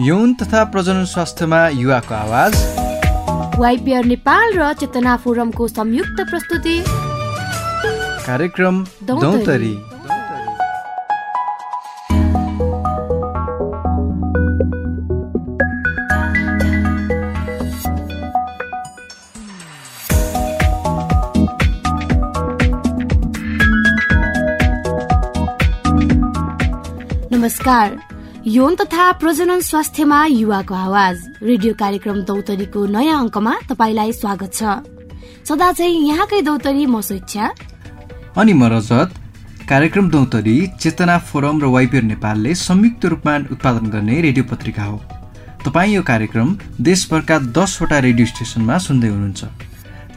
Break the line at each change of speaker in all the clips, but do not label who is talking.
यौन तथा प्रजनन स्वास्थ्यमा युवाको आवाज।
वाइपिआर नेपाल र चेतना फोरमको संयुक्त प्रस्तुति।
कार्यक्रम दौतरी।
नमस्कार। यौन तथा प्रजनन स्वास्थ्यमा युवाको आवाज। रेडियो कार्यक्रम दौतरीको नयाँ अङ्कमा तपाईँलाई स्वागत छ। सदा चाहिँ यहाँकै दौतरी म स्वेच्छा।
अनि म रजत। कार्यक्रम दौतरी चेतना फोरम र वाइपियर नेपालले संयुक्त रूपमा उत्पादन गर्ने रेडियो पत्रिका हो। तपाईँ यो कार्यक्रम देशभरका दसवटा रेडियो स्टेसनमा सुन्दै हुनुहुन्छ।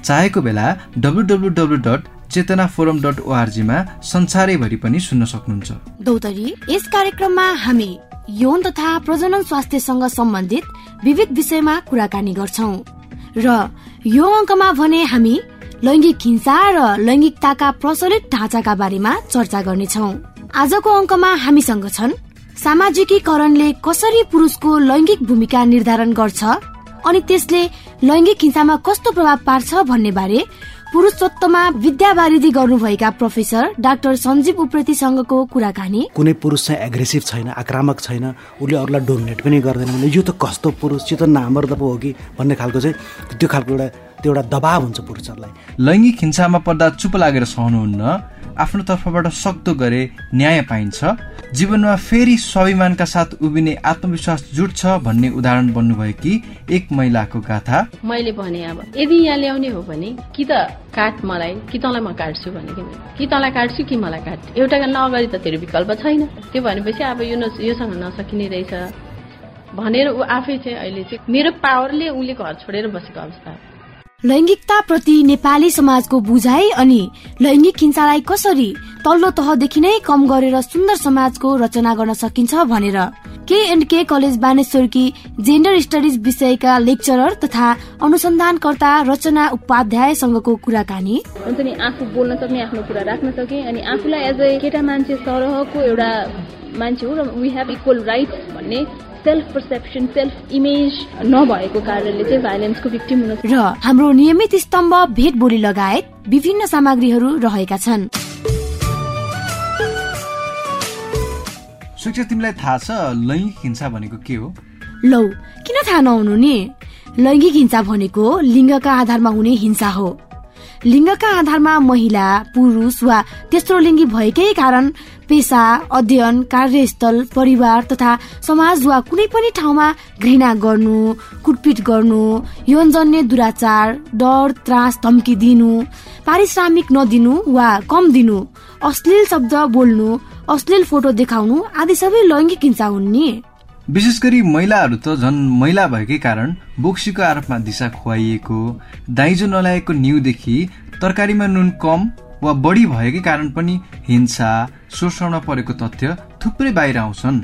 चाहेको बेला W dot Chetana forum dot ओआरजीमा संसारैभरि पनि सुन्न सक्नुहुन्छ।
दौतरी यस कार्यक्रममा हामी यौन तथा प्रजनन स्वास्थ्यसँग सम्बन्धित विविध विषयमा कुराकानी गर्छौ। र यो अङ्कमा भने हामी लैङ्गिक हिंसा र लैङ्गिकताका प्रचलित ढाँचाका बारेमा चर्चा गर्नेछौ। आजको अङ्कमा हामीसँग छन् सामाजिकीकरणले कसरी पुरुषको लैङ्गिक भूमिका निर्धारण गर्छ अनि त्यसले लैङ्गिक हिंसामा कस्तो प्रभाव पार्छ भन्ने बारे पुरुषत्वमा विद्यावारिधि गर्नुभएका प्रोफेसर डाक्टर सञ्जीव उप्रेतीसँगको कुराकानी।
कुनै पुरुष चाहिँ एग्रेसिभ छैन आक्रामक छैन उसले अरूलाई डोमिनेट पनि गर्दैन भने यो त कस्तो पुरुष यो त नामर्द पो हो कि भन्ने खालको चाहिँ त्यो खालको एउटा त्यो एउटा दबाव हुन्छ पुरुषहरूलाई।
लैङ्गिक हिंसामा पर्दा चुप लागेर सहनुहुन्न। आफ्नो तर्फबाट सक्दो गरे न्याय पाइन्छ। जीवनमा फेरि स्वाभिमानका साथ उभिने आत्मविश्वास जुट्छ भन्ने उदाहरण बन्नुभयो कि एक महिलाको गाथा।
मैले भने अब यदि यहाँ ल्याउने हो भने कि त काट मलाई कि तँलाई म काट्छु भने कि तँलाई काट्छु कि मलाई काट एउटा नअगाडि त तेरो विकल्प छैन। त्यो भनेपछि अब यो योसँग नसकिने रहेछ। भनेर ऊ आफै चाहिँ अहिले चाहिँ मेरो पावरले उसले घर छोडेर बसेको अवस्था।
लैङ्गिकता प्रति नेपाली समाजको बुझाइ अनि लैङ्गिक हिंसालाई कसरी तल्लो तहदेखि नै कम गरेर सुन्दर समाजको रचना गर्न सकिन्छ भनेर के एन्ड के कलेज बानेश्वरकी जेन्डर स्टडिज विषयका लेक्चरर तथा अनुसन्धानकर्ता रचना उपाध्यायसँगको कुराकानी
हुन्छ नि आफू बोल्न सक्ने आफ्नो कुरा राख्न सके अनि आफूलाई एज ए केटा मान्छे सरहको एउटा मान्छे हो र वी हेभ इक्वल राइट भन्ने सेल्फ पर्सेप्सन सेल्फ इमेज नभएको कारणले चाहिँ भाइलेन्सको भिक्टिम हुन
र हाम्रो नियमित स्तम्भ भेट बोली लगायत विभिन्न सामग्रीहरू रहेका छन्।
शिक्षा तिमीलाई थाहा छ लैङ्गिक हिंसा भनेको के हो?
लौ किन थाहा नहुनु नि? लैङ्गिक हिंसा भनेको लिङ्गका आधारमा हुने हिंसा हो। लिङ्गका आधारमा महिला पुरुष वा तेस्रो लिङ्गी भएकै कारण पेसा अध्ययन कार्यस्थल परिवार तथा समाज वा कुनै पनि ठाउँमा घृणा गर्नु कुटपिट गर्नु यौनजन्य दुराचार डर त्रास धम्की दिनु पारिश्रमिक नदिनु वा कम दिनु अश्लील शब्द बोल्नु अश्लील फोटो देखाउनु आदि सबै लैङ्गिक हिंसा हुन् नि।
विशेष गरी महिलाहरू त झन् महिला भएकै कारण बोक्सीको आरोपमा दिशा खुवाइएको दाइजो नलागेको न्युदेखि तरकारीमा नुन कम वा बढी भएकै कारण पनि हिंसा शोषणमा परेको तथ्य थुप्रै बाहिर आउँछन्।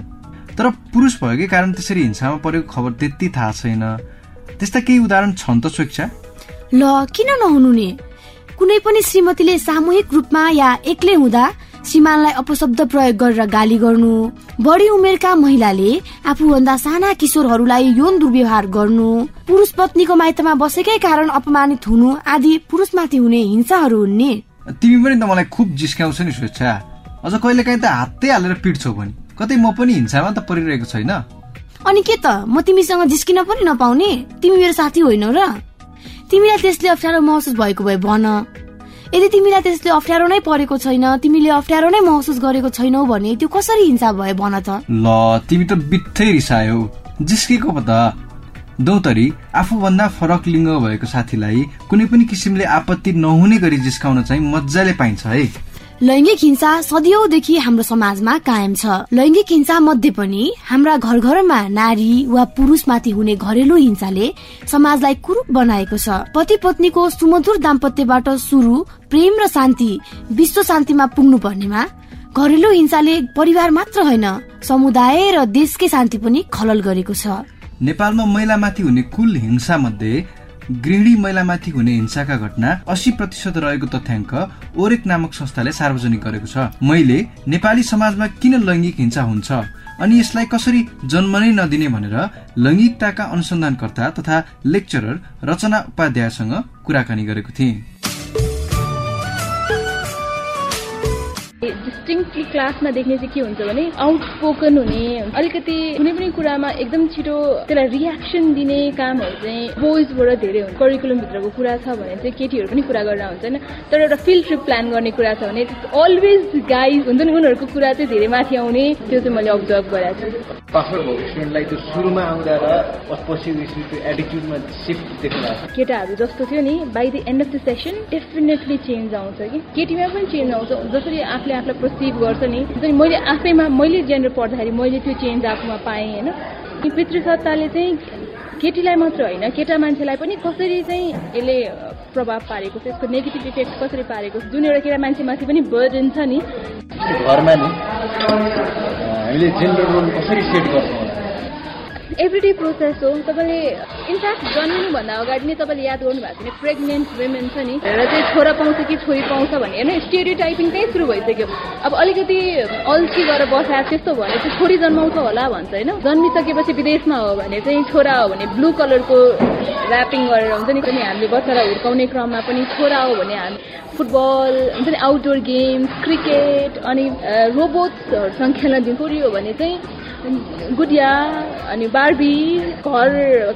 तर पुरुष भएकै कारण त्यसरी हिंसामा परेको खबर त्यति थाहा छैन। त्यस्ता केही उदाहरण छन् त स्वेच्छा?
ल किन नहुनु नि? कुनै पनि श्रीमतीले सामूहिक रूपमा या एक्लै हुँदा श्रीमानलाई अपशब्द प्रयोग गरेर गाली गर्नु। बढी उमेरका महिलाले आफूभन्दा साना किशोरहरूलाई यौन दुर्व्यवहार गर्नु पुरुष पत्नीको माइतमा बसेकै कारण अपमानित हुनु आदि पुरुषमाथि हुने हिंसाहरू हुने
तिमी पनि त मलाई खुब जिस्काउँछ नि स्वेच्छा। अझ कहिले काहीँ त हातै हालेर पिट्छौ पनि कतै म पनि हिंसामा त परिरहेको छैन।
अनि के त म तिमीसँग जिस्किन पनि नपाउने? तिमी मेरो साथी होइनौ र। तिमीलाई त्यसले अप्ठ्यारो महसुस भएको भए भन। यदि तिमीलाई त्यसले अप्ठ्यारो नै परेको छैन तिमीले अप्ठ्यारो नै महसुस गरेको छैनौ भने त्यो कसरी हिंसा भए भन त?
ल तिमी त बित्थै रिसायो। जिस्केको पो त दौतरी आफूभन्दा फरक लिङ्ग भएको साथीलाई कुनै पनि किसिमले आपत्ति नहुने गरी जिस्काउन चाहिँ मजाले पाइन्छ है।
लैङ्गिक हिंसा सदियौदेखि हाम्रो समाजमा कायम छ। लैङ्गिक हिंसा मध्ये पनि हाम्रा घर घरमा नारी वा पुरुषमाथि हुने घरेलु हिंसाले समाजलाई कुरूप बनाएको छ। पति पत्नीको सुमधुर दाम्पत्यबाट सुरु प्रेम र शान्ति विश्व शान्तिमा पुग्नु पर्नेमा घरेलु हिंसाले परिवार मात्र होइन समुदाय र देशकै शान्ति पनि खलल गरेको छ।
नेपालमा महिलामाथि हुने कुल हिंसा मध्ये गृहिणी महिलामाथि हुने हिंसाका घटना अस्सी प्रतिशत रहेको तथ्याङ्क ओरेक नामक संस्थाले सार्वजनिक गरेको छ। मैले नेपाली समाजमा किन लैङ्गिक हिंसा हुन्छ? अनि यसलाई कसरी जन्म नै नदिने भनेर लैङ्गिकताका अनुसन्धानकर्ता तथा लेक्चरर रचना उपाध्यायसँग कुराकानी गरेको थिएँ।
डिस्टिङली क्लासमा देख्ने चाहिँ के हुन्छ भने आउटस्पोकन हुने अलिकति कुनै पनि कुरामा एकदम छिटो त्यसलाई रियाक्सन दिने कामहरू चाहिँ बोइजबाट धेरै हुन्छ। करिकुलमभित्रको कुरा छ भने चाहिँ केटीहरू पनि कुरा गरेर हुन्छ होइन तर एउटा फिल्ड ट्रिप प्लान गर्ने कुरा छ भने अलवेज गाइज हुन्छ नि उनीहरूको कुरा चाहिँ धेरै माथि आउने। त्यो चाहिँ मैले अब्जर्भ गरेको छु।
पासवर्ड भएको स्टुडेन्टलाई त्यो सुरुमा आउँदा र पछि त्यो एटिट्युडमा सिफ्ट देख्नु
केटाहरू जस्तो थियो नि by the end of the session definitely change आउँछ कि। केटीमा पनि चेन्ज आउँछ। जसरी आफूले आफूलाई प्रोसिभ गर्छ नि मैले आफैमा मैले जेन्डर पढ्दाखेरि मैले त्यो चेन्ज आफूमा पाएँ होइन? पितृसत्ताले चाहिँ केटीलाई मात्र होइन केटा मान्छेलाई पनि कसरी चाहिँ यसले प्रभाव पारेको छ यसको नेगेटिभ इफेक्ट कसरी पारेको छ जुन एउटा केटा मान्छेमाथि पनि बर्डन छ नि।
घरमा नि हामीले जेन्डर रोल कसरी सेट गर्छौँ?
एभ्रिडे प्रोसेस हो। तपाईँले इन्फ्याक्ट जन्मिनुभन्दा अगाडि नै तपाईँले याद गर्नुभएको छ भने प्रेग्नेन्ट वुमेन छ नि। र चाहिँ छोरा पाउँछ कि छोरी पाउँछ भने होइन? स्टेरियो टाइपिङ त्यही सुरु भइसक्यो। अब अलिकति अल्छी गरेर बसाएको त्यस्तो भने चाहिँ छोरी जन्माउँछ होला भन्छ होइन? जन्मिसकेपछि विदेशमा हो भने चाहिँ छोरा हो भने ब्लू कलरको ऱ्यापिङ गरेर हुन्छ नि पनि हामीले बच्चालाई हुर्काउने क्रममा पनि छोरा हो भने हामी फुटबल हुन्छ नि आउटडोर गेम्स क्रिकेट अनि रोबोट्सहरूसँग खेल्न हो भने चाहिँ गुडिया अनि बार्बी घर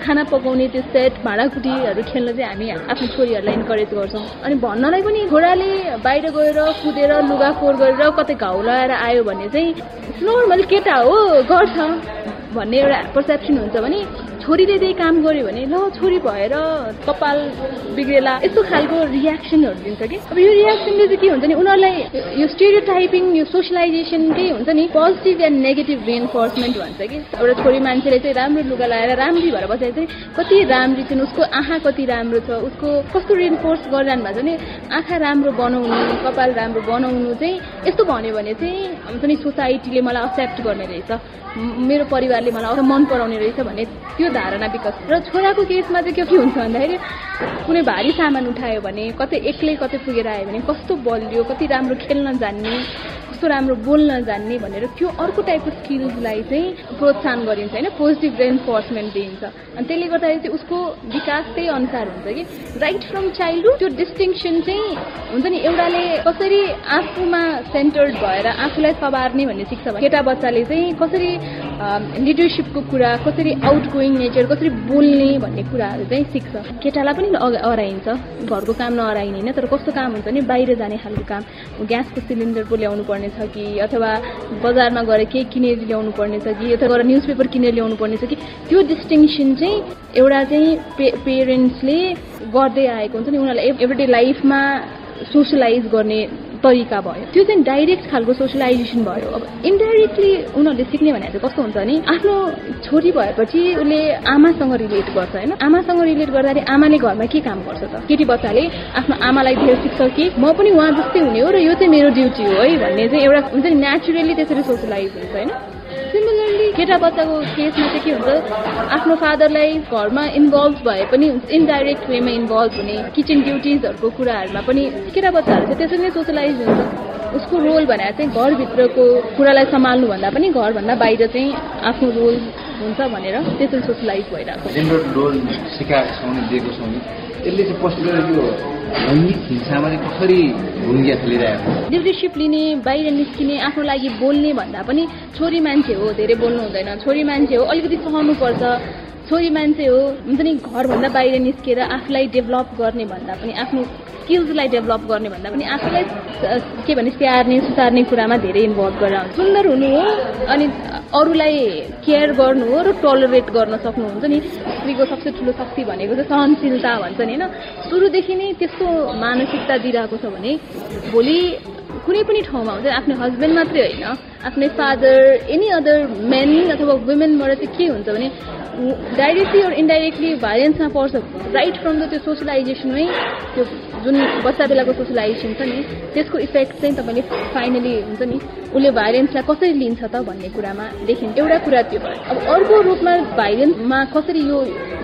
खाना पकाउने त्यो सेट भाँडाकुटीहरू खेल्न चाहिँ हामी आफ्नो छोरीहरूलाई इन्करेज गर्छौँ। अनि भन्नलाई पनि छोराले बाहिर गएर कुदेर लुगा फोहोर गरेर कतै घाउ लगाएर आयो भने चाहिँ नर्मल केटा हो गर्छ भन्ने एउटा पर्सेप्सन हुन्छ भने छोरीले त्यही काम गर्यो भने ल छोरी भएर कपाल बिग्रेला यस्तो खालको रियाक्सनहरू दिन्छ कि? अब यो रियाक्सनले चाहिँ के हुन्छ नि उनीहरूलाई यो स्टेरियो टाइपिङ यो सोसलाइजेसनकै हुन्छ नि पोजिटिभ एन्ड नेगेटिभ रिएन्फोर्समेन्ट भन्छ कि? एउटा छोरी मान्छेले चाहिँ राम्रो लुगा लगाएर राम्री भएर बसेर चाहिँ कति राम्री छन् उसको आँखा कति राम्रो छ उसको कस्तो रिएन्फोर्स गरिरहनु भएको छ भने आँखा राम्रो बनाउनु कपाल राम्रो बनाउनु चाहिँ यस्तो भन्यो भने चाहिँ हुन्छ नि सोसाइटीले मलाई एक्सेप्ट गर्ने रहेछ। मेरो परिवारले मलाई मन पराउने रहेछ भन्ने त्यो धारणा विकास र छोराको केसमा चाहिँ के हुन्छ भन्दाखेरि कुनै भारी सामान उठायो भने कतै एक्लै कतै पुगेर आयो भने कस्तो बलियो कति राम्रो खेल्न जान्ने कस्तो राम्रो बोल्न जान्ने भनेर त्यो अर्को टाइपको स्किल्सलाई चाहिँ प्रोत्साहन गरिन्छ होइन? पोजिटिभ रेन्फोर्समेन्ट दिइन्छ। अनि त्यसले गर्दाखेरि चाहिँ उसको विकास त्यही अनुसार हुन्छ कि राइट फ्रम चाइल्डहुड त्यो डिस्टिङसन चाहिँ हुन्छ नि एउटाले कसरी आफूमा सेन्टर्ड भएर आफूलाई सवार्ने भन्ने सिक्छ भने केटा बच्चाले चाहिँ कसरी लिडरसिपको कुरा कसरी आउट गोइङ नेचर कसरी बोल्ने भन्ने कुराहरू चाहिँ सिक्छ। केटालाई पनि अराइन्छ। घरको काम नअराइने होइन तर कस्तो काम हुन्छ भने बाहिर जाने खालको काम। ग्यासको सिलिन्डर पो ल्याउनु पर्ने छ कि अथवा बजारमा गएर केही किनेर ल्याउनु पर्ने छ कि अथवा गएर न्युज पेपर किनेर ल्याउनु पर्ने छ कि त्यो डिस्टिङसन चाहिँ एउटा चाहिँ पे पेरेन्ट्सले गर्दै आएको हुन्छ नि। उनीहरूलाई एभ्रिडे लाइफमा सोसलाइज गर्ने तरिका भयो। त्यो चाहिँ डाइरेक्ट खालको सोसलाइजेसन भयो। अब इन्डाइरेक्टली उनीहरूले सिक्ने भनेर चाहिँ कस्तो हुन्छ भने आफ्नो छोरी भएपछि उसले आमासँग रिलेट गर्छ होइन? आमासँग रिलेट गर्दाखेरि आमाले घरमा के काम गर्छ त? केटी बच्चाले आफ्नो आमालाई धेरै सिक्छ कि म पनि उहाँ जस्तै हुने हो र यो चाहिँ मेरो ड्युटी हो है भन्ने चाहिँ एउटा हुन्छ नि नेचुरली त्यसरी सोसलाइज हुन्छ होइन? केटा बच्चाको केसमा चाहिँ के हुन्छ आफ्नो फादरलाई घरमा इन्भल्भ भए पनि इन्डाइरेक्ट वेमा इन्भल्भ हुने किचन ड्युटिजहरूको कुराहरूमा पनि केटा बच्चाहरू चाहिँ त्यसरी नै सोसलाइज हुन्छ। उसको रोल भनेर चाहिँ घरभित्रको कुरालाई सम्हाल्नुभन्दा पनि घरभन्दा बाहिर चाहिँ आफ्नो रोल हुन्छ भनेर त्यसरी सोसलाइज भइरहेको
जेन्डर रोल सिकाएको छौँ दिएको छौँ यसले चाहिँ पर्टिकुलर यो लैङ्गिक हिंसामा चाहिँ कसरी भूमिका खेलिरहेको
लिडरसिप लिने बाहिर निस्किने आफ्नो लागि बोल्ने भन्दा पनि छोरी मान्छे हो धेरै बोल्नु हुँदैन। छोरी मान्छे हो अलिकति सहनुपर्छ छोरी मान्छे हो हुन्छ नि घरभन्दा बाहिर निस्केर आफूलाई डेभलप गर्ने भन्दा पनि आफ्नो स्किल्सलाई डेभलप गर्ने भन्दा पनि आफूलाई के भने स्याहार्ने सुसार्ने कुरामा धेरै इन्भल्भ गरेर सुन्दर हुनु हो अनि अरूलाई केयर गर्नु हो र टलरेट गर्न सक्नुहुन्छ नि। स्त्रीको सबसे ठुलो शक्ति भनेको चाहिँ सहनशीलता भन्छ नि होइन? सुरुदेखि नै त्यस्तो मानसिकता दिइरहेको छ भने भोलि कुनै पनि ठाउँमा हुन्छ आफ्नो हस्बेन्ड मात्रै होइन आफ्नै फादर एनी अदर मेन अथवा वुमेनबाट चाहिँ के हुन्छ भने डाइरेक्टली अर इन्डाइरेक्टली भाइलेन्समा पर्छ। राइट फ्रम द त्यो सोसलाइजेसनमै त्यो जुन बच्चा बेलाको सोसलाइजेसन छ नि त्यसको इफेक्ट चाहिँ तपाईँले फाइनली हुन्छ नि उसले भाइलेन्सलाई कसरी लिन्छ त भन्ने कुरामा देखिन्छ। एउटा कुरा त्यो अब अर्को रूपमा भाइलेन्समा कसरी यो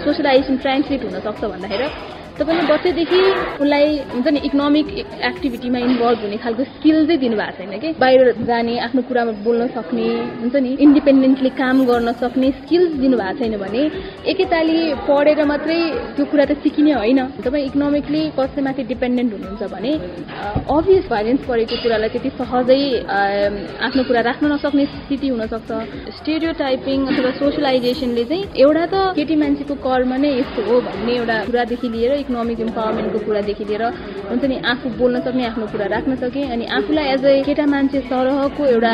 सोसलाइजेसन ट्रान्सलेट हुनसक्छ भन्दाखेरि तपाईँले बच्चैदेखि उसलाई हुन्छ नि इकोनोमिक एक्टिभिटीमा इन्भल्भ हुने खालको स्किल चाहिँ दिनुभएको छैन कि? बाहिर जाने आफ्नो कुरामा बोल्न सक्ने हुन्छ नि इन्डिपेन्डेन्टली काम गर्न सक्ने स्किल्स दिनुभएको छैन भने एकैताली पढेर मात्रै त्यो कुरा त सिकिने होइन। तपाईँ इकोनोमिकली कसैमाथि डिपेन्डेन्ट हुनुहुन्छ भने अभियस भाइलेन्स परेको कुरालाई त्यति सहजै आफ्नो कुरा राख्न नसक्ने स्थिति हुनसक्छ। स्टेरियो टाइपिङ अथवा सोसलाइजेसनले चाहिँ एउटा त केटी मान्छेको कर्म नै यस्तो हो भन्ने एउटा कुरादेखि लिएर इकोनोमिक इम्पावरमेन्टको कुरादेखि लिएर हुन्छ नि आफू बोल्न सक्ने आफ्नो कुरा राख्न सके। अनि आफूलाई एज ए केटा मान्छे सरहको एउटा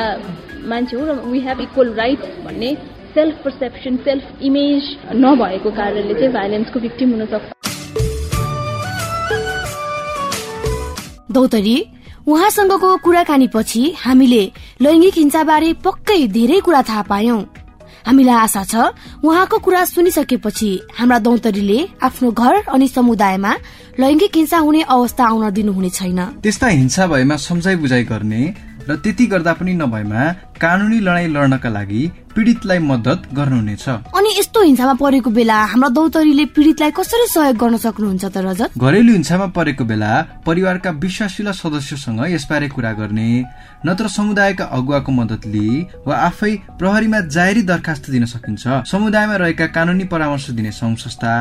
मान्छे हो र वी हेभ इक्वल राइट्स भन्ने सेल्फ पर्सेप्सन सेल्फ इमेज नभएको कारणले चाहिँ भाइलेन्सको भिक्टिम हुन सक्छ।
दौतरी उहाँसँगको कुराकानीपछि हामीले लैङ्गिक हिंसाबारे पक्कै धेरै कुरा थाहा पायौं। हामीलाई आशा छ उहाँको कुरा सुनिसकेपछि हाम्रा दौतरीले आफ्नो घर अनि समुदायमा लैङ्गिक हिंसा हुने अवस्था आउन दिनुहुने छैन।
त्यस्ता हिंसा भएमा सम्झाइ बुझाइ गर्ने र त्यति गर्दा पनि नभएमा कानुनी लडाई लड्नका लागि पीडितलाई मद्दत गर्नुहुनेछ।
अनि यस्तो हिंसामा परेको बेला हाम्रा दौतरीले पीडितलाई कसरी सहयोग गर्न सक्नुहुन्छ त रजत?
घरेलु हिंसामा परेको बेला परिवारका विश्वासिला सदस्यसँग यसबारे कुरा गर्ने नत्र समुदायका अगुवाको मद्दत लिई वा आफै प्रहरीमा जाहेरी दरखास्त दिन सकिन्छ। समुदायमा रहेका कानुनी परामर्श दिने संघ संस्था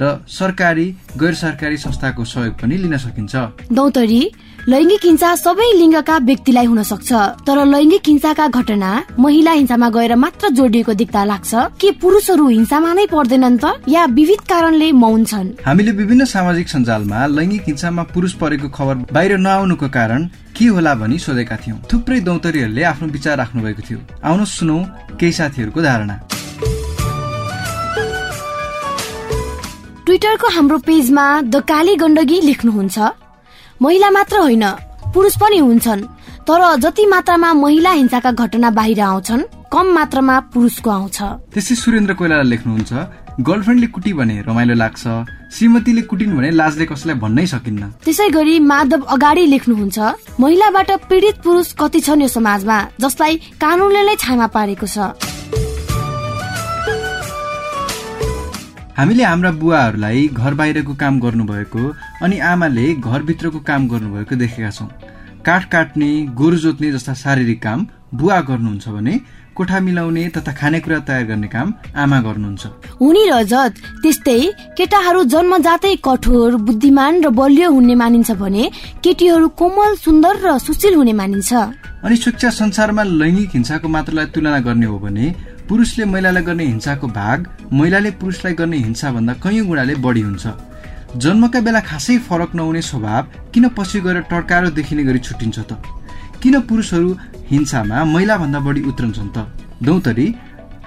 र सरकारी गैर सरकारी संस्थाको सहयोग पनि लिन सकिन्छ।
दौतरी लैङ्गिक हिंसा सबै लिङ्गका व्यक्तिलाई हुन सक्छ। तर लैङ्गिक हिंसाका घटना महिला हिंसामा गएर मात्र जोडिएको देख्दा लाग्छ कि पुरुषहरू हिंसामा नै पर्दैनन् त? या विविध कारणले मौन छन्?
हामीले विभिन्न सामाजिक सञ्जालमा लैङ्गिक हिंसामा पुरुष परेको खबर बाहिर नआउनुको कारण के होला भनी सोधेका थियौँ। थुप्रै दौतरीहरूले आफ्नो विचार राख्नु भएको थियो। आउनु सुनौ केही साथीहरूको धारणा।
ट्विटरको हाम्रो पेजमा द काली गण्डकी लेख्नुहुन्छ। महिला मात्र होइन पुरुष पनि हुन्छन्। तर जति मात्रामा महिला हिंसाका घटना बाहिर आउँछन् कम मात्रामा पुरुषको आउँछ।
त्यसै सुरेन्द्र कोइलाले लेख्नुहुन्छ गर्लफ्रेन्डले कुटी भने रमाइलो लाग्छ श्रीमतीले कुटिन् भने लाजले कसैलाई भन्नै सकिन्न।
त्यसै गरी माधव अगाडि लेख्नुहुन्छ महिलाबाट पीडित पुरुष कति छन् यो समाजमा जसलाई कानूनले नै छामा पारेको छ।
हामीले हाम्रा बुवाहरूलाई घर बाहिरको काम गर्नुभएको अनि आमाले घरभित्रको काम गर्नुभएको देखेका छौँ। काठ काट्ने गोरु जोत्ने जस्ता शारीरिक काम बुवा गर्नुहुन्छ भने कोठा मिलाउने तथा खानेकुरा तयार गर्ने काम आमा गर्नुहुन्छ।
हुने रजत त्यस्तै केटाहरू जन्मजातै कठोर बुद्धिमान र बलियो हुने मानिन्छ भने केटीहरू कोमल सुन्दर र सुशील हुने मानिन्छ।
अनि शिक्षा संसारमा लैङ्गिक हिंसाको मात्रालाई तुलना गर्ने हो भने पुरुषले महिलालाई गर्ने हिंसाको भाग महिलाले पुरुषलाई गर्ने हिंसा भन्दा कैयौँ गुणाले बढी हुन्छ। जन्मका बेला खासै फरक नहुने स्वभाव किन पछि गएर टड्कारो देखिने गरी छुट्टिन्छ त? किन पुरुषहरू हिंसामा महिलाभन्दा बढी उत्रन्छन् त? दौतरी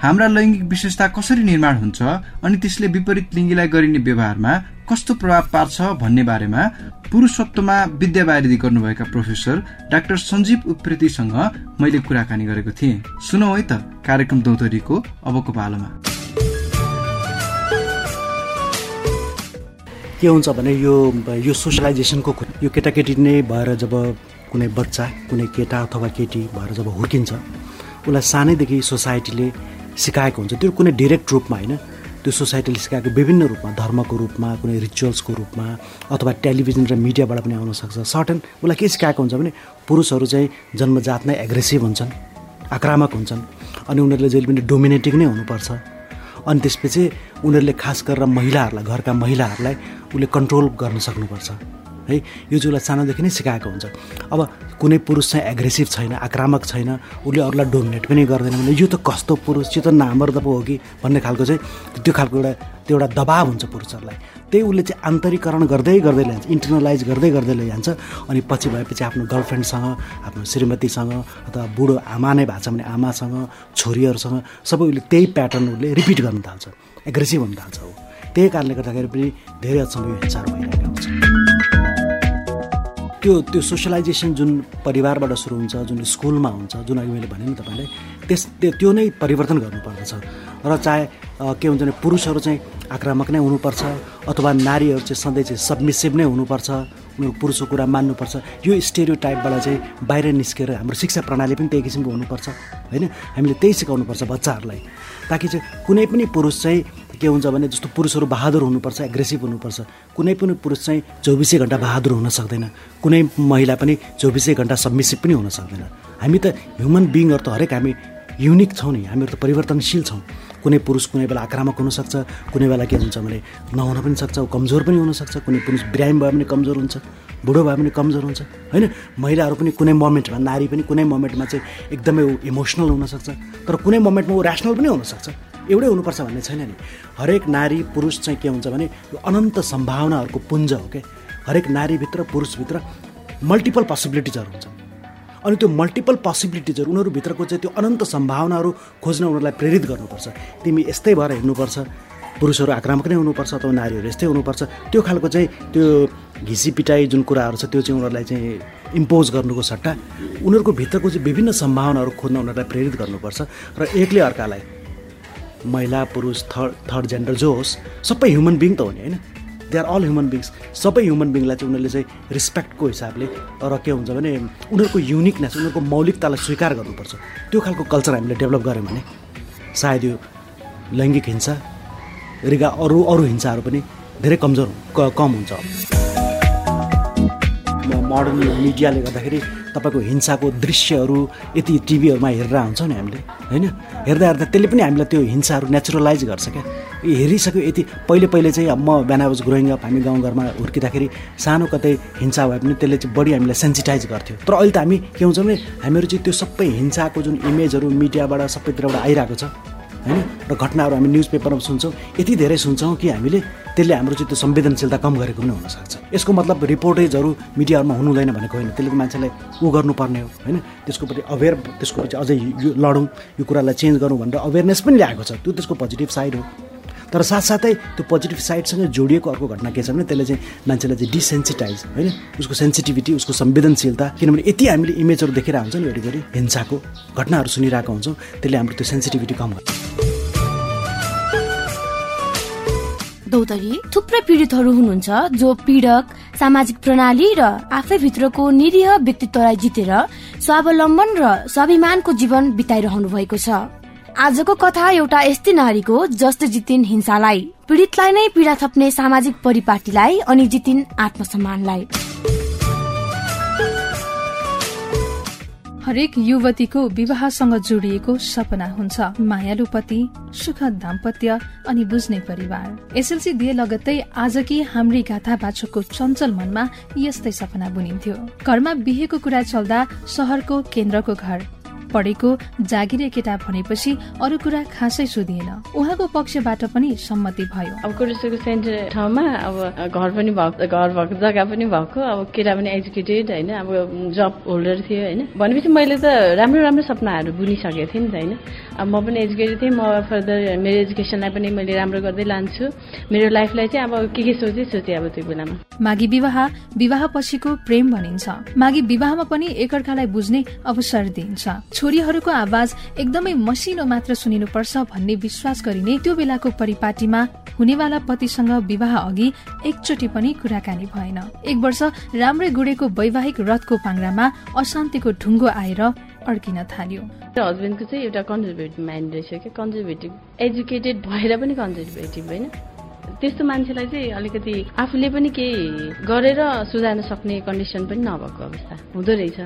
हाम्रा लैङ्गिक विशेषता कसरी निर्माण हुन्छ अनि त्यसले विपरीत लिङ्गीलाई गरिने व्यवहारमा कस्तो प्रभाव पार्छ भन्ने बारेमा पुरुषत्वमा विद्यावारिधि गर्नुभएका प्रोफेसर डाक्टर सञ्जीव उप्रेतीसँग मैले कुराकानी गरेको थिएँ। सुनौ है त कार्यक्रम दौतरीको अबको पालोमा।
के हुन्छ भने यो यो सोसलाइजेसनको यो केटाकेटी नै भएर जब कुनै बच्चा कुनै केटा अथवा केटी भएर जब हुर्किन्छ उसलाई सानैदेखि सोसाइटीले सिकाएको हुन्छ। त्यो कुनै डिरेक्ट रूपमा होइन। त्यो सोसाइटीले सिकाएको विभिन्न रूपमा धर्मको रूपमा कुनै रिचुअल्सको रूपमा अथवा टेलिभिजन र मिडियाबाट पनि आउनसक्छ सर्टन उसलाई के सिकाएको हुन्छ भने पुरुषहरू चाहिँ जन्मजात नै एग्रेसिभ हुन्छन् आक्रामक हुन्छन् अनि उनीहरूले जहिले पनि डोमिनेटिङ नै हुनुपर्छ। अनि त्यसपछि उनीहरूले खास गरेर महिलाहरूलाई घरका महिलाहरूलाई उसले कन्ट्रोल गर्न सक्नुपर्छ। है यो चाहिँ उसलाई सानोदेखि नै सिकाएको हुन्छ। अब कुनै पुरुष चाहिँ एग्रेसिभ छैन आक्रामक छैन उसले अरूलाई डोमिनेट पनि गर्दैन भने यो त कस्तो पुरुष? यो त नामर्द पो हो कि? भन्ने खालको चाहिँ त्यो खालको एउटा त्यो एउटा दबाब हुन्छ पुरुषहरूलाई। त्यही उसले चाहिँ आन्तरिकरण गर्दै गर्दै जान्छ इन्टरनलाइज गर्दै गर्दै जान्छ अनि पछि भएपछि आफ्नो गर्लफ्रेन्डसँग आफ्नो श्रीमतीसँग अथवा बुढो आमा नै भएको छ भने आमासँग छोरीहरूसँग सबै उसले त्यही प्याटर्न उसले रिपिट गर्न थाल्छ एग्रेसिभ हुन थाल्छ हो त्यही कारणले गर्दाखेरि पनि धेरै हदसम्म यो हिंसाहरू भइरहेका हुन्छ त्यो त्यो सोसलाइजेसन जुन परिवारबाट सुरु हुन्छ जुन स्कुलमा हुन्छ जुन अघि मैले भने नि तपाईँलाई त्यस त्यो नै परिवर्तन गर्नुपर्दछ। र चाहे के हुन्छ भने पुरुषहरू चाहिँ आक्रामक नै हुनुपर्छ अथवा नारीहरू चाहिँ सधैँ चाहिँ सबमिसिभ नै हुनुपर्छ। पुरुषको कुरा मान्नुपर्छ। यो स्टेरियो टाइपबाट चाहिँ बाहिर निस्केर हाम्रो शिक्षा प्रणाली पनि त्यही किसिमको हुनुपर्छ होइन? हामीले त्यही सिकाउनुपर्छ बच्चाहरूलाई। ताकि चाहिँ कुनै पनि पुरुष चाहिँ के हुन्छ भने जस्तो पुरुषहरू बहादुर हुनुपर्छ एग्रेसिभ हुनुपर्छ। कुनै पनि पुरुष चाहिँ चौबिसै घन्टा बहादुर हुन सक्दैन। कुनै महिला पनि चौबिसै घन्टा सबमिसिभ पनि हुन सक्दैन। हामी त ह्युमन बिङहरू त हरेक हामी युनिक छौँ नि। हामीहरू त परिवर्तनशील छौँ। कुनै पुरुष कुनै बेला आक्रामक हुनसक्छ कुनै बेला के हुन्छ भने नहुन पनि सक्छ कमजोर पनि हुनसक्छ कुनै पुरुष बिरामी भयो भने कमजोर हुन्छ बुढो भयो भने कमजोर हुन्छ। होइन? महिलाहरू पनि कुनै मोमेन्टमा नारी पनि कुनै मोमेन्टमा चाहिँ एकदमै ऊ इमोसनल हुनसक्छ तर कुनै मोमेन्टमा ऊ ऱ्यासनल पनि हुनसक्छ। एउटै हुनुपर्छ भन्ने छैन नि। हरेक नारी पुरुष चाहिँ के हुन्छ भने यो अनन्त सम्भावनाहरूको पुञ्ज हो क्या हरेक नारीभित्र पुरुषभित्र मल्टिपल पोसिबिलिटिजहरू हुन्छ। अनि त्यो मल्टिपल पोसिबिलिटिजहरू उनीहरूभित्रको चाहिँ त्यो अनन्त सम्भावनाहरू खोज्न उनीहरूलाई प्रेरित गर्नुपर्छ। तिमी यस्तै भएर हिँड्नुपर्छ पुरुषहरू आक्रामक नै हुनुपर्छ अथवा नारीहरू यस्तै हुनुपर्छ। त्यो खालको चाहिँ त्यो घिसी पिटाई जुन कुराहरू छ त्यो चाहिँ उनीहरूलाई चाहिँ इम्पोज गर्नुको सट्टा। उनीहरूको भित्रको चाहिँ विभिन्न सम्भावनाहरू खोज्न उनीहरूलाई प्रेरित गर्नुपर्छ। र एकले अर्कालाई महिला पुरुष थर्ड थर्ड जेन्डर जो होस् सबै ह्युमन बिङ त हो नि होइन? They are all human beings सबै ह्युमन बिङलाई चाहिँ उनीहरूले चाहिँ रिस्पेक्टको हिसाबले र के हुन्छ भने उनीहरूको युनिकनेस उनीहरूको मौलिकतालाई स्वीकार गर्नुपर्छ। त्यो खालको कल्चर हामीले डेभलप गऱ्यौँ भने सायद यो लैङ्गिक हिंसा रिगा अरू अरू हिंसाहरू पनि धेरै कमजोर कम हुन्छ। मोडर्न मिडियाले गर्दाखेरि तपाईँको हिंसाको दृश्यहरू यति टिभीहरूमा हेरेर हुन्छ नि हामीले होइन? हेर्दा हेर्दा त्यसले पनि हामीलाई त्यो हिंसाहरू नेचुरलाइज गर्छ क्या। हेरिसक्यो यति पहिले पहिले चाहिँ अब म बिहान वाज ग्रोइङ अप हामी गाउँघरमा हुर्किँदाखेरि सानो कतै हिंसा भए पनि त्यसले चाहिँ बढी हामीलाई सेन्सिटाइज गर्थ्यो। तर अहिले त हामी के हुन्छ भने हामीहरू चाहिँ त्यो सबै हिंसाको जुन इमेजहरू मिडियाबाट सबैतिरबाट आइरहेको छ। होइन? र घटनाहरू हामी न्युज पेपरमा सुन्छौँ। यति धेरै सुन्छौँ कि हामीले त्यसले हाम्रो चाहिँ त्यो संवेदनशीलता कम गरेको पनि हुनसक्छ। यसको मतलब रिपोर्टेजहरू मिडियाहरूमा हुनु हुँदैन भनेको होइन। त्यसले मान्छेलाई ऊ गर्नुपर्ने हो होइन? त्यसको प्रति अवेर त्यसको पछि अझै यो लडौँ यो कुरालाई चेन्ज गरौँ भनेर अवेरनेस पनि ल्याएको छ। त्यो त्यसको पोजिटिभ साइड हो। तर साथसाथै त्यो पोजिटिभ साइडसँग जोडिएको अर्को घटना के छ भने त्यसले चाहिँ मान्छेलाई चाहिँ डिसेन्सिटाइज होइन? उसको सेन्सिटिभिटी उसको संवेदनशीलता किनभने यति हामीले इमेजहरू देखिरहेको हुन्छ नि वरिपरि हिंसाको घटनाहरू सुनिरहेको हुन्छौँ त्यसले हाम्रो त्यो सेन्सिटिभिटी कम गर्छ।
दौतरी थुप्रै पीडितहरू हुनुहुन्छ जो पीडक सामाजिक प्रणाली र आफै भित्रको निरीह व्यक्तित्वलाई जितेर स्वावलम्बन र स्वाभिमानको जीवन बिताइरहनु भएको छ। आजको कथा एउटा यस्तै नारीको जसले जितिन् हिंसालाई। पीडितलाई नै पीडा थप्ने सामाजिक परिपाटीलाई अनि जितिन् आत्मसम्मानलाई।
हरेक युवतीको विवाहसँग जोडिएको सपना हुन्छ। मायालु पति सुखद दाम्पत्य अनि बुझ्ने परिवार। एसएलसी दिए लगत्तै आजकी हाम्री गाथा बाछोको चञ्चल मनमा यस्तै सपना बुनिन्थ्यो। घरमा बिहेको कुरा चल्दा सहरको केन्द्रको घर पढेको जागिरे केटा भनेपछि अरू कुरा खासै सोधिएन। उहाँको पक्षबाट पनि सम्मति भयो।
अब कुरुसुको सेन्टर ठाउँमा अब घर पनि भएको घर भएको जग्गा पनि भएको अब केटा पनि एजुकेटेड होइन अब जब होल्डर थियो होइन। भनेपछि मैले त राम्रो राम्रो सपनाहरू बुनिसकेको थिएँ नि त होइन। अब म पनि एजुकेटेड थिएँ म फर्दर मेरो एजुकेसनलाई पनि मैले राम्रो गर्दै लान्छु। मेरो लाइफलाई चाहिँ अब के के सोचेँ सोचेँ अब त्यो बेलामा।
माघी विवाह विवाह पछिको प्रेम भनिन्छ। माघी विवाहमा पनि एकअर्कालाई बुझ्ने अवसर दिइन्छ। छोरीहरूको आवाज एकदमै मसिनो मात्र सुनिनुपर्छ भन्ने विश्वास गरिने त्यो बेलाको परिपाटीमा हुनेवाला पतिसँग विवाह अघि एकचोटि पनि कुराकानी भएन। एक वर्ष राम्रै गुडेको वैवाहिक रथको पाङ्रामा अशान्तिको ढुङ्गो आएर अड्किन थाल्यो।
हस्बेन्डको चाहिँ एउटा कन्जर्भेटिभ माइन्ड रहेछ क्या। कन्जर्भेटिभ एजुकेटेड भएर पनि कन्जर्भेटिभ होइन। त्यस्तो मान्छेलाई चाहिँ अलिकति आफूले पनि केही गरेर सुधार्न सक्ने कन्डिसन पनि नभएको अवस्था हुँदो रहेछ।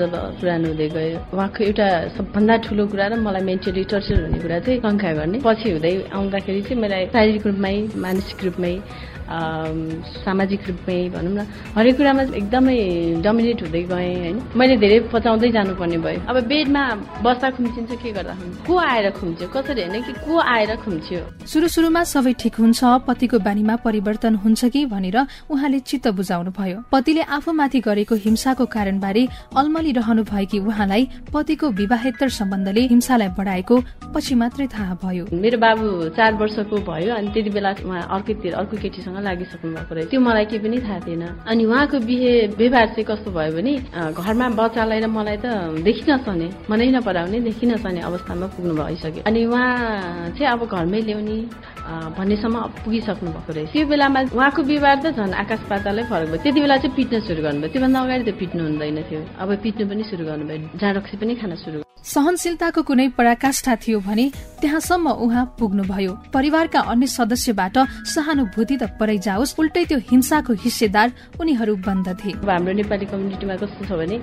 जब पुरानो हुँदै गयो उहाँको एउटा सबभन्दा ठुलो कुरा र मलाई मेन्टली टर्चर हुने कुरा चाहिँ शङ्का गर्ने। पछि हुँदै आउँदाखेरि चाहिँ मलाई शारीरिक रूपमै मानसिक रूपमै सामाजिक रूपमै भनौँ न हरेक कुरामा एकदमै डोमिनेट हुँदै गएँ होइन। मैले धेरै पचाउँदै जानुपर्ने भयो। अब बेडमा बस्दा खुम्चिन्छ के गर्दा को आएर खुम्च्यो? कसरी होइन कि को आएर खुम्च्यो?
सुरु सुरुमा सबै ठिक हुन्छ पतिको बानीमा परिवर्तन हुन्छ कि भनेर उहाँले चित्त बुझाउनु भयो। पतिले आफूमाथि गरेको हिंसाको कारणबारे अल्मली रहनु भएकी उहाँलाई पतिको विवाहेत्तर सम्बन्धले हिंसालाई बढाएको पछि मात्रै थाहा भयो।
मेरो बाबु चार वर्षको भयो अनि त्यति बेला उहाँ अर्कैतिर अर्को केटीसँग लागिसक्नु भएको रहेछ। त्यो मलाई केही पनि थाहा थिएन। अनि उहाँको बिहे व्यवहार चाहिँ कस्तो भयो भने घरमा बच्चालाई र मलाई त देखि नसक्ने मनै नपराउने देखि नसक्ने अवस्थामा पुग्नु भइसक्यो। अनि उहाँ चाहिँ अब घरमै ल्याउने भन्नेसम्म पुगिसक्नु भएको रहेछ। त्यो बेलामा उहाँको व्यवहार त झन् आकाश पातालै फरक भयो। त्यति बेला चाहिँ पिट्न सुरु गर्नुभयो। त्योभन्दा अगाडि त पिट्नु हुँदैन थियो। अब पिट्नु पनि सुरु गर्नुभयो। जाँड रक्सी पनि खान सुरु
सहनशीलताको कुनै पराकाष्ठा थियो भने त्यहाँसम्म उहाँ पुग्नुभयो। परिवारका अन्य सदस्यबाट सहानुभूति त परै जाओस् उल्टै त्यो हिंसाको हिस्सेदार उनीहरू बन्दथे
हाम्रो नेपाली कम्युनिटीमा कस्तो छ भने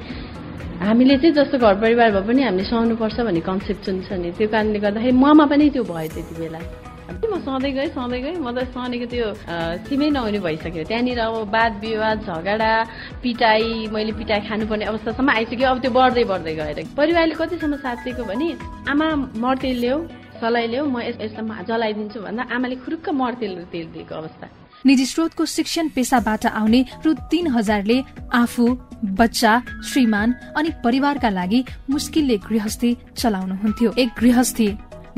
हामीले चाहिँ जस्तो घर परिवार भए पनि हामीले सहनुपर्छ भन्ने कन्सेप्ट छ नि। त्यो कारणले गर्दाखेरि ममा पनि त्यो भयो त्यति बेला। म सधैँ गएँ सधैँ गएँ। म त सहनेको त्यो सिमै नहुने भइसक्यो। त्यहाँनिर अब वाद विवाद झगडा पिटाई मैले पिटाई खानुपर्ने अवस्थासम्म आइसक्यो। अब त्यो बढ्दै बढ्दै गएर। परिवारले कतिसम्म साथ दिएको भने आमा मर्तेल ल्याऊ सलाई ल्याऊ म यसलाई जलाइदिन्छु भन्दा आमाले खुरुक्क मर्तेल तेल दिएको अवस्था।
निजी स्रोतको शिक्षण पेसाबाट आउने रु. तीन हजारले आफू बच्चा श्रीमान अनि परिवारका लागि मुस्किलले गृहस्थी चलाउनुहुन्थ्यो। एक गृहस्थी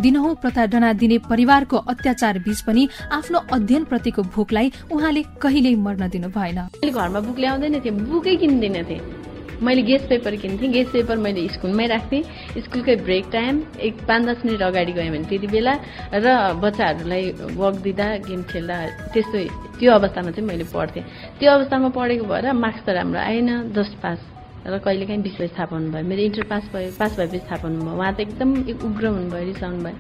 दिनहौ प्रताडना दिने परिवारको अत्याचार बीच पनि आफ्नो अध्ययन प्रतिको भोकलाई उहाँले कहिल्यै मर्न दिनु भएन।
घरमा बुक ल्याउँदैन थिएँ बुकै किन्दैन थिएँ। मैले गेस्ट पेपर किन्थेँ गेस्ट पेपर मैले स्कुलमै राख्थेँ। स्कुलकै ब्रेक टाइम एक पाँच दस मिनट अगाडि गएँ भने त्यति बेला र बच्चाहरूलाई वक दिँदा गेम खेल्दा त्यस्तो त्यो अवस्थामा चाहिँ मैले पढ्थेँ। त्यो अवस्थामा पढेको भएर मार्क्स त राम्रो आएन जस्ट पास र कहिलेकाहीँ बिस बजी थाहा पाउनुभयो मेरो इन्टर पास भयो पास भएपछि थाहा पाउनुभयो उहाँ त एकदम उग्र हुनुभयो रिसाउनु भयो।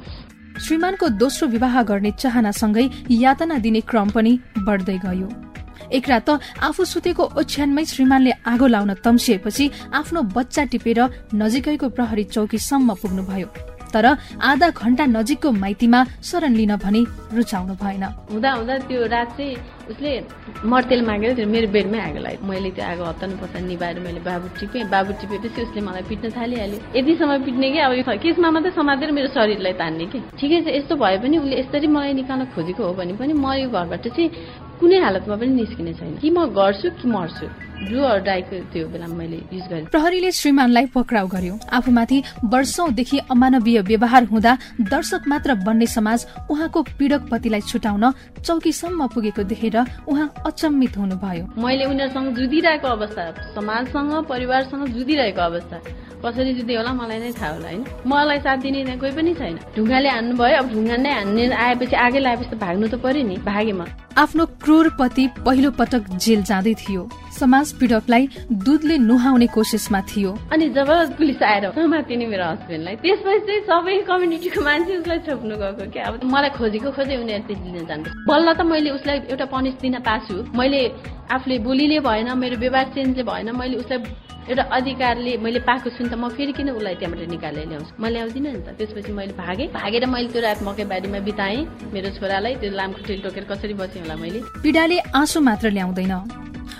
श्रीमानको दोस्रो विवाह गर्ने चाहनासँगै यातना दिने क्रम पनि बढ्दै गयो। एक रात आफू सुतेको ओछ्यानमै श्रीमानले आगो लाउन तम्सिएपछि आफ्नो बच्चा टिपेर नजिकैको प्रहरी चौकीसम्म पुग्नुभयो। तर आधा घण्टा नजिकको माइतीमा शरण लिन भनी रुचाउनु भएन।
हुँदा हुँदा त्यो रात चाहिँ उसले मर्तेल मागेर त्यो मेरो बेडमै आगो लाग्यो। मैले त्यो आगो हतान पतान निभाएर मैले बाबु टिपेँ। बाबु टिपेपछि उसले मलाई पिट्न थालिहाल्यो। यति समय पिट्ने कि अब केसमा मात्रै समातेर मेरो शरीरलाई तान्ने कि? ठिकै छ यस्तो भए पनि उसले यसरी मलाई निकाल्न खोजेको हो भने पनि म यो घरबाट चाहिँ कुनै हालतमा पनि निस्किने छैन। कि म गर्छु कि मर्छु।
प्रहरीले श्रीमानलाई पक्राउ गर्यो। आफूमाथि वर्षौंदेखि अमानवीय व्यवहार हुँदा दर्शक मात्र बन्ने समाज उहाँको पीड़क पतिलाई छुटाउन चौकीसम्म पुगेको देखेर उहाँ अचम्मित हुनुभयो।
मैले उनीहरूसँग जुदिरहेको अवस्था समाजसँग परिवारसँग जुदिरहेको अवस्था। कसरी जुधे होला मलाई नै थाहा होला होइन? मलाई साथ दिने कोही पनि छैन। ढुङ्गाले हान्नु भयो अब ढुङ्गा नै हान्ने आएपछि आगे लगाएपछि त भाग्नु त पर्यो नि भागेँ म
आफ्नो क्रूर पति पहिलो पटक जेल जाँदै थियो। समाज पीडकलाई दुधले नुहाउने कोसिसमा थियो।
अनि जब पुलिस आएर समातिने मेरो हस्बेन्डलाई त्यसपछि चाहिँ सबै कम्युनिटीको मान्छे उसलाई छोप्नु गएको क्या अब मलाई खोजेको खोजे उनीहरू त्यति दिन जान्छ। बल्ल त मैले उसलाई एउटा पनिस दिन पाछु। मैले आफूले बोलीले भएन मेरो व्यवहार चेन्जले भएन मैले उसलाई एउटा अधिकारले मैले पाएको छु नि त म फेरि किन उसलाई त्यहाँबाट निकालेर ल्याउँछु? म ल्याउँदिनँ नि त। त्यसपछि मैले भागेँ। भागेर मैले त्यो रात मकैबारीमा बिताएँ। मेरो छोरालाई त्यो लामखुट्टेल टोकेर कसरी बसेँ होला मैले?
पीडाले आँसु मात्र ल्याउँदैन।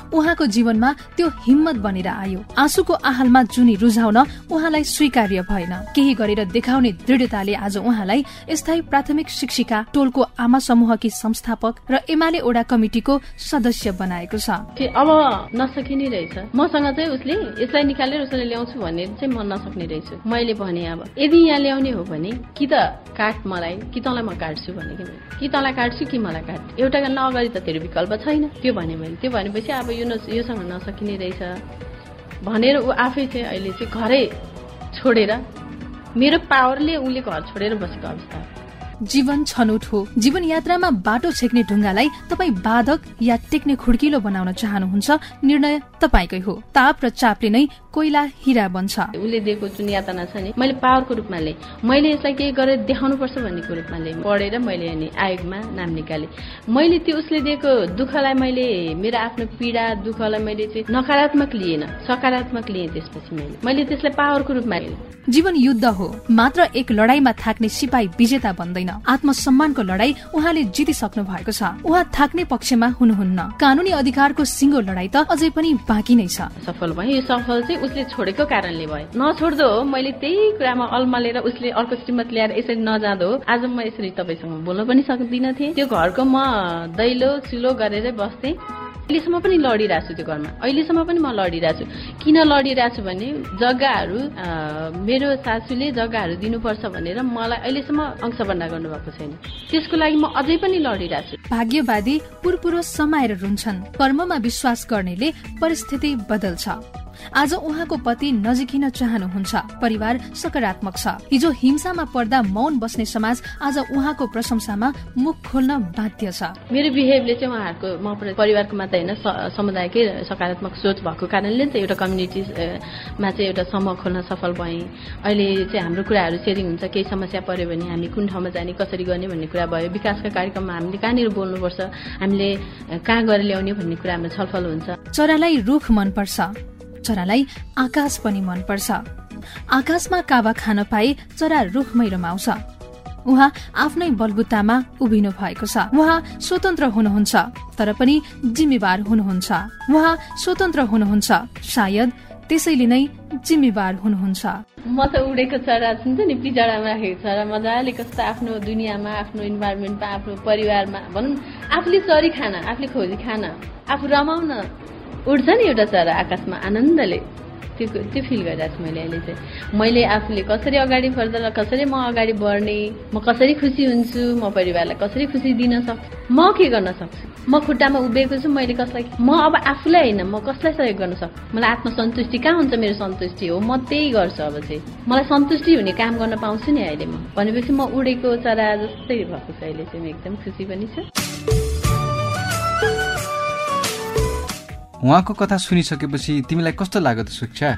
उहाँको जीवनमा त्यो हिम्मत बनेर आयो। आँसुको आहालमा जुनी रुझाउन उहाँलाई स्वीकार्य भएन। केही गरेर देखाउने दृढताले आज उहाँलाई स्थायी प्राथमिक शिक्षिका टोलको आमा समूहकी संस्थापक र एमाले ओडा कमिटिको सदस्य बनाएको छ।
अब नसकिने रहेछ। मसँग चाहिँ उसले यसलाई निकालेर उसले ल्याउँछु भन्ने चाहिँ म नसक्ने रहेछु। मैले भने अब यदि यहाँ ल्याउने हो भने कि त काट मलाई कि तँलाई म काट्छु भने कि तँलाई काट्छु कि मलाई काट। एउटा नअगाडि त तेरो विकल्प छैन। त्यो भने मैले त्यो भनेपछि अब यो योसँग नसकिने रहेछ। भनेर ऊ आफै चाहिँ अहिले चाहिँ घरै छोडेर मेरो पावरले उसले घर छोडेर बसेको अवस्था।
जीवन छनौट हो। जीवन यात्रामा बाटो छेक्ने ढुङ्गालाई तपाईँ बाधक या टेक्ने खुड्किलो बनाउन चाहनुहुन्छ निर्णय तपाईँकै हो। ताप र चापले नै कोइला हिरा बन्छ।
उसले दिएको जुन यातना छ नि मैले पावरको रूपमा लिएँ मैले यसलाई केही गरेर देखाउनु पर्छ भन्नेको रूपमा लिएँ पढेर मैले अनि आयोगमा नाम निकालेँ। मैले त्यो उसले दिएको दुःखलाई मैले मेरो आफ्नो पीडा दुःखलाई मैले चाहिँ नकारात्मक लिएन सकारात्मक लिएँ त्यसपछि मैले। मैले त्यसलाई पावरको रूपमा लिएँ
जीवन युद्ध हो। मात्र एक लडाईँमा थाक्ने सिपाही विजेता बन्दैन। आत्मसम्मानको लडाई उहाँले जितिसक्नु भएको छ। उहाँ थाक्ने पक्षमा हुनुहुन्न। कानूनी अधिकारको सिङ्गो लडाई त अझै पनि बाँकी नै छ।
सफल भयो यो सफल चाहिँ उसले छोडेको कारणले भयो नछोड्दो हो मैले त्यही कुरामा अल्मलेर उसले अर्को श्रीमत ल्याएर यसरी नजाँदो। हो आज म यसरी तपाईँसँग बोल्न पनि सक्दिनँ थिएँ। त्यो घरको म दैलो चुलो गरेरै बस्थेँ। अहिलेसम्म पनि लडिरहेको छु त्यो घरमा। अहिलेसम्म पनि म लडिरहेको छु। किन लडिरहेको छु भने जग्गाहरू मेरो सासूले जग्गाहरू दिनुपर्छ भनेर मलाई अहिलेसम्म अंशबन्दा गर्नुभएको छैन। त्यसको लागि म अझै पनि लडिरहेको छु।
भाग्यवादी पुरपुरो समाएर रुन्छन्। कर्ममा विश्वास गर्नेले परिस्थिति बदल्छ। आज उहाँको पति नजिकिन चाहनुहुन्छ। परिवार सकारात्मक छ। हिजो हिंसामा पर्दा मौन बस्ने समाज आज उहाँको प्रशंसामा मुख खोल्न बाध्य छ।
मेरो बिहेभले चाहिँ उहाँहरूको म परिवारको मात्र होइन समुदायकै सकारात्मक सोच भएको कारणले चाहिँ एउटा कम्युनिटीमा चाहिँ एउटा समूह खोल्न सफल भएँ। अहिले चाहिँ हाम्रो कुराहरू सेयरिङ हुन्छ केही समस्या पर्यो भने हामी कुन ठाउँमा जाने कसरी गर्ने भन्ने कुरा भयो। विकासका कार्यक्रममा हामीले कहाँनिर बोल्नुपर्छ हामीले कहाँ गएर ल्याउने भन्ने कुरामा छलफल हुन्छ।
चरालाई रुख मनपर्छ। चरालाई आकाश पनि मनपर्छ। आकाशमा कावा खान पाए चरा रुखमै रमाउँछ उहाँ आफ्नै बलबुत्तामा उभिनु भएको छ। उहाँ स्वतन्त्र हुनुहुन्छ तर पनि जिम्मेवार हुनुहुन्छ। उहाँ स्वतन्त्र हुनुहुन्छ सायद त्यसैले नै जिम्मेवार हुनुहुन्छ।
म त उडेको चरा हुन्छ नि पिजडामा राखेको चरा। मजाले कस्तो आफ्नो दुनियाँमा आफ्नो इन्भाइरोमेन्टमा आफ्नो परिवारमा भनौँ आफूले चरी खान आफूले खोजी खान आफू रमाउन उड्छ नि एउटा चरा आकाशमा आनन्दले। त्यो त्यो फिल गरिरहेको छु मैले अहिले चाहिँ। मैले आफूले कसरी अगाडि र कसरी म अगाडि बढ्ने म कसरी खुसी हुन्छु म परिवारलाई कसरी खुसी दिन सक्छु म के गर्न सक्छु? म खुट्टामा उभिएको छु मैले कसलाई म अब आफूलाई होइन म कसलाई सहयोग गर्न सक्छु मलाई आत्मसन्तुष्टि कहाँ हुन्छ मेरो सन्तुष्टि हो? म त्यही गर्छु अब चाहिँ। मलाई सन्तुष्टि हुने काम गर्न पाउँछु नि अहिले म। भनेपछि म उडेको चरा जस्तै भएको छ अहिले चाहिँ। म एकदम खुसी पनि छु।
उहाँको कथा सुनिसकेपछि तिमीलाई कस्तो लाग्यो त शिक्षा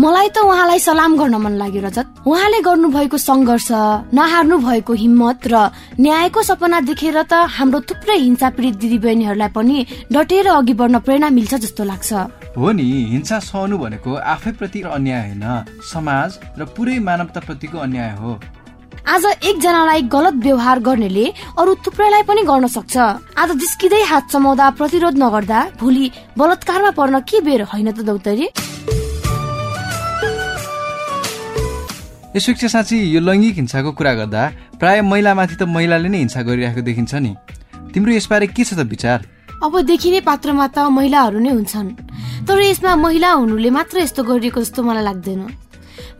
मलाई त उहाँलाई सलाम गर्न मन लाग्यो रजत। उहाँले गर्नु भएको सङ्घर्ष नहार्नु भएको हिम्मत र न्यायको सपना देखेर त हाम्रो थुप्रै हिंसा पीडित दिदीबहिनीहरूलाई पनि डटेर अघि बढ्न प्रेरणा मिल्छ जस्तो लाग्छ।
हो नि हिंसा सहनु भनेको आफै प्रति अन्याय होइन। समाज र पुरै मानवता प्रतिको अन्याय हो।
आज एकजनालाई गलत व्यवहार गर्नेले अरू थुप्रैलाई पनि गर्न सक्छ। आज जिस्किँदै हात चमाउँदा प्रतिरोध नगर्दा भोलि बलात्कारमा पर्न के बेर होइन त दौतरी?
शिक्षा साँच्ची यो लैङ्गिक हिंसाको कुरा गर्दा प्राय महिलामाथि त महिलाले नै हिंसा गरिरहेको देखिन्छ नि। तिम्रो यसबारे के छ त विचार?
अब देखिने पात्रमा त महिलाहरू नै हुन्छन्। तर यसमा महिला हुनुले मात्र यस्तो गरिएको जस्तो मलाई लाग्दैन।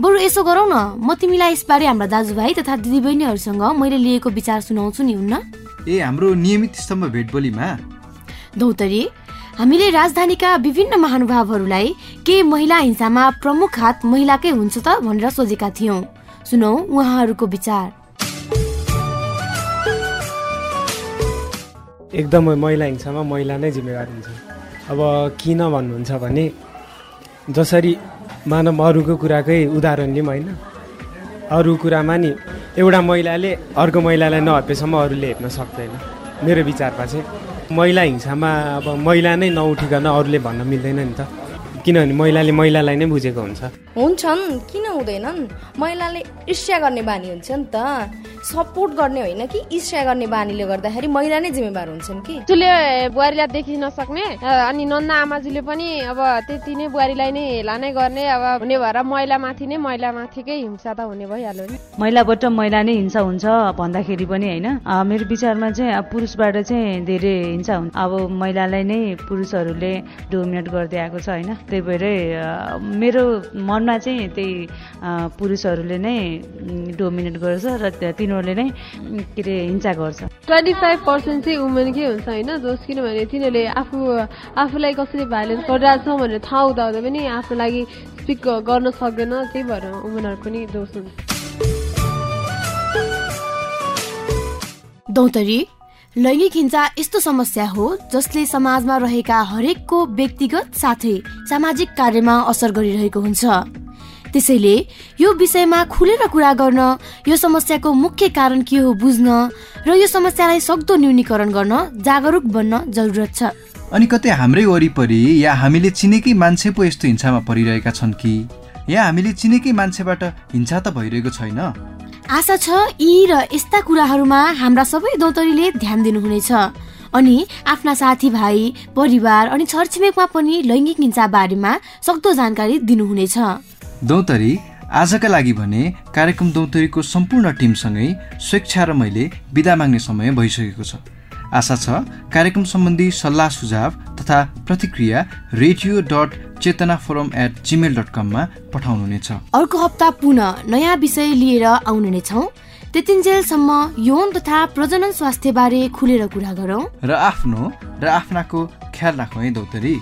बरु यसो गरौ न। म तिमीलाई यसबारे हाम्रा दाजुभाइ तथा दिदीबहिनीहरूसँग मैले लिएको विचार सुनाउँछु नि हुन्न
ए हाम्रो नियमित स्तम्भ भेटबोलीमा?
धौतरी हामीले राजधानीका विभिन्न महानुभावहरूलाई के महिला हिंसामा प्रमुख हात महिलाकै हुन्छ त भनेर सोचेका थियौँ। सुनौ उहाँहरूको विचार।
एकदमै महिला हिंसामा महिला नै जिम्मेवार हुन्छ। अब किन भन्नुहुन्छ भने जसरी मानव अरूको कुराकै उदाहरण लिउँ होइन। अरू कुरामा नि एउटा महिलाले अर्को महिलालाई नहप्पेसम्म अरूले हेप्न सक्दैन। मेरो विचारमा चाहिँ महिला हिंसामा अब महिला नै नउठिकन अरूले भन्न मिल्दैन नि त। किनभने महिलाले महिलालाई नै बुझेको हुन्छ।
हुन्छन् किन हुँदैनन्? महिलाले ईर्ष्या गर्ने बानी हुन्छ नि त। सपोर्ट गर्ने होइन कि ईर्ष्या गर्ने बानीले गर्दाखेरि महिला नै जिम्मेवार हुन्छन् कि?
जुले बुहारीलाई देखि नसक्ने अनि नन्ना आमाजुले पनि अब त्यति नै बुहारीलाई नै हेला नै गर्ने अब हुने भएर महिलामाथि नै महिलामाथिकै हिंसा त हुने भइहाल्यो नि।
महिलाबाट महिला नै हिंसा हुन्छ भन्दाखेरि पनि होइन। मेरो विचारमा चाहिँ अब पुरुषबाट चाहिँ धेरै हिंसा हुन्छ। अब महिलालाई नै पुरुषहरूले डोमिनेट गर्दै आएको छ होइन। त्यही भएरै मेरो मनमा चाहिँ त्यही पुरुषहरूले नै डोमिनेट गर्छ र तिनीहरूले नै के अरे हिंसा गर्छ।
ट्वेन्टी फाइभ पर्सेन्ट चाहिँ उमेनकै हुन्छ होइन? दोष किनभने तिनीहरूले आफू आफूलाई कसरी भाइलेन्स गरिरहेको छ भनेर थाहा हुँदा हुँदा पनि आफ्नो लागि स्पिक गर्न सक्दैन। त्यही भएर उमेनहरू पनि दोष हुन्छ।
दौतरी लैङ्गिक हिंसा यस्तो समस्या हो जसले समाजमा रहेका हरेकको व्यक्तिगत साथै सामाजिक कार्यमा असर गरिरहेको हुन्छ। त्यसैले यो विषयमा खुलेर कुरा गर्न यो समस्याको मुख्य कारण के हो बुझ्न र यो समस्यालाई सक्दो न्यूनीकरण गर्न जागरुक बन्न जरुरत छ।
अनि कतै हाम्रै वरिपरि या हामीले चिनेकै मान्छे पो यस्तो हिंसामा परिरहेका छन् कि? या हामीले चिनेकै मान्छेबाट हिंसा त भइरहेको छैन?
आशा छ यी र यस्ता कुराहरूमा हाम्रा सबै दौतरीले ध्यान दिनुहुनेछ। अनि आफ्ना साथीभाइ परिवार अनि छरछिमेकमा पनि लैङ्गिक हिंसा बारेमा सक्दो जानकारी दिनुहुनेछ।
दौतरी आजका लागि भने कार्यक्रम दौतरीको सम्पूर्ण टिमसँगै स्वेच्छा र मैले बिदा माग्ने समय भइसकेको छ। आशा छ। कार्यक्रम सम्बन्धी सल्लाह सुझाव तथा प्रतिक्रिया radio dot Chetana forum at Gmail dot कममा पठाउनुहुनेछ।
अर्को हप्ता पुनः नयाँ विषय लिएर आउने नै छौँ त्यतिन्जेलसम्म यौन तथा प्रजनन स्वास्थ्य बारे खुलेर कुरा गरौँ।
र आफ्नो र आफ्नाको ख्याल राखौँ है दौतरी।